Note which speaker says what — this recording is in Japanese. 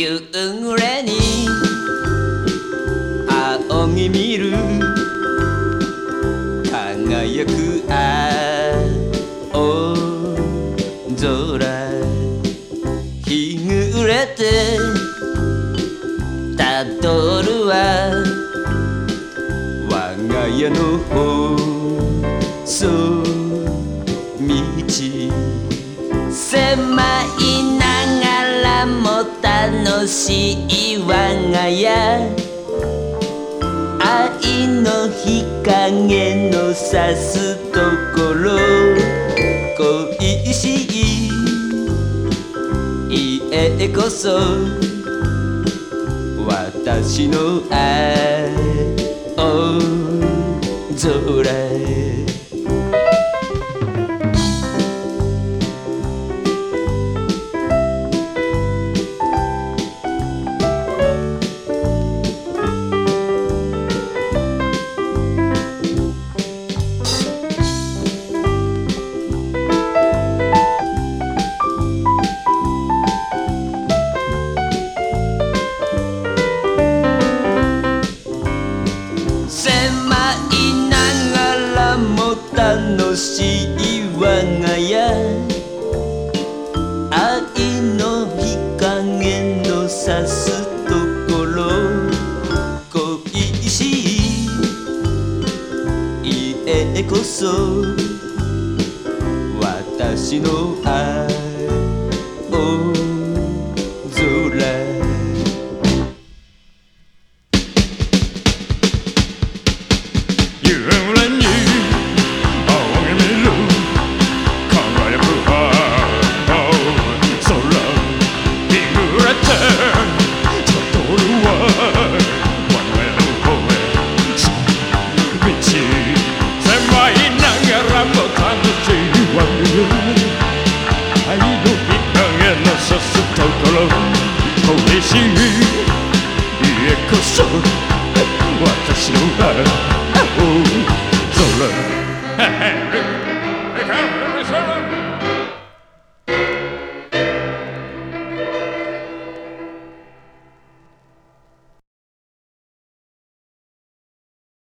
Speaker 1: 夕暮れに仰ぎ見る輝く青空日暮れてたどるは我が家の細道狭い楽しい我が家。愛の日陰のさすところ。恋しい。家こそ。私の愛。愛の日陰のさすところ。恋しい家こそ。私の愛。oh ら嬉しい家こそ私の青空 Hey, hey, hey, hey, hey, hey, hey.